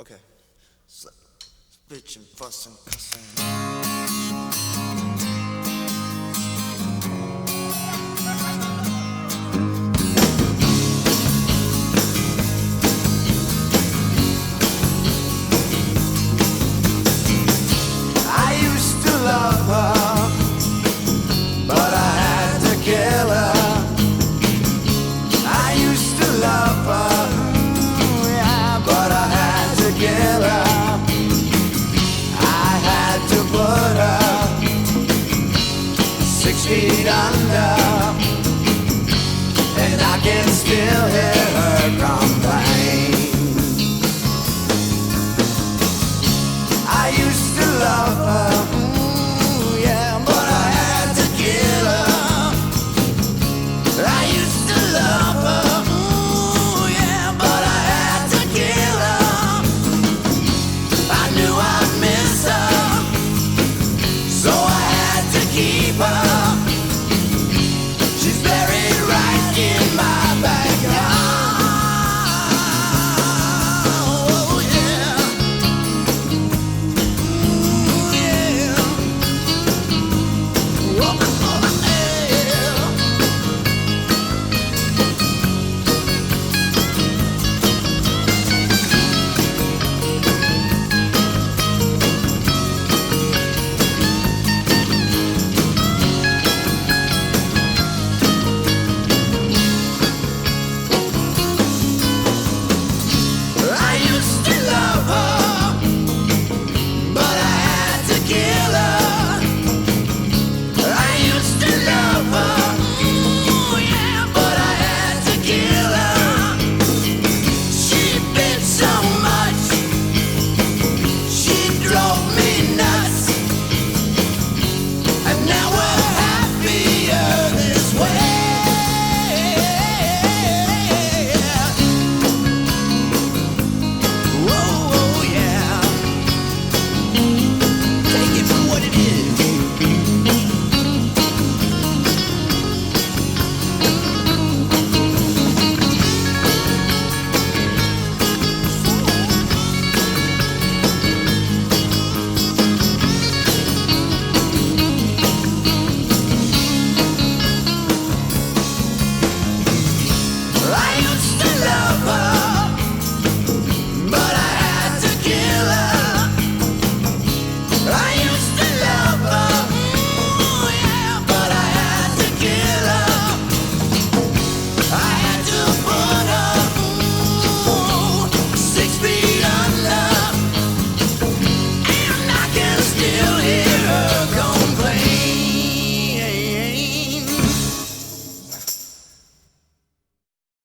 Okay. Bitching, and fuss and cussing. six feet under, and I can still hear.